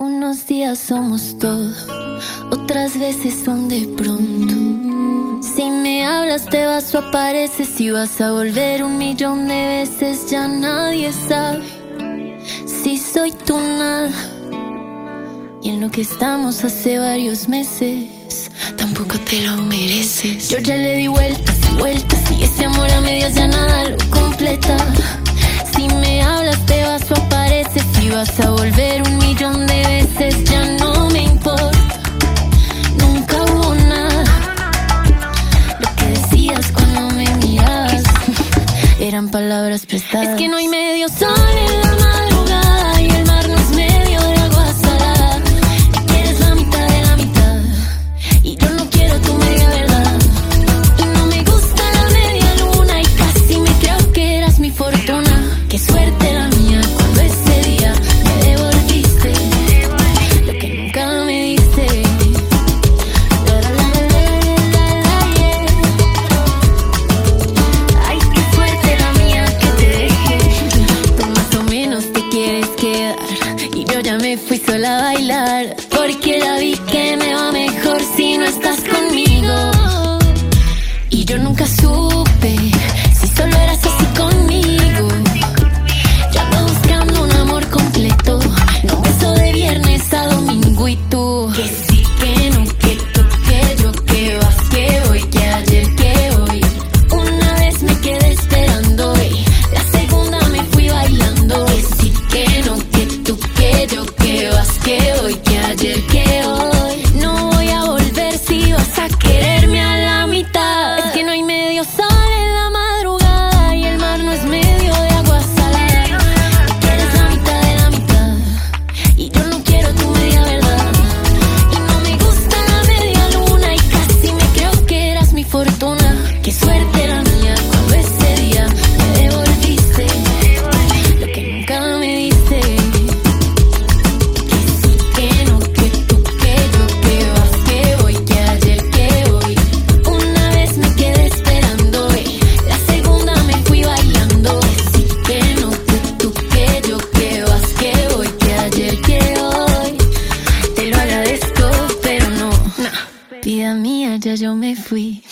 Unos días somos todo, otras veces son de pronto. Si me hablas te vas o apareces y vas a volver un millón de veces, ya nadie sabe si soy tu nada. Y en lo que estamos hace varios meses, tampoco te lo mereces. Yo ya le di vueltas y vueltas y ese amor a medias ya nada lo completa. Palabras prestadas. Es que no hay medio sol en la Y yo ya me fui sola a bailar. Porque ya vi que me va mejor si no estás 말자 좀 if we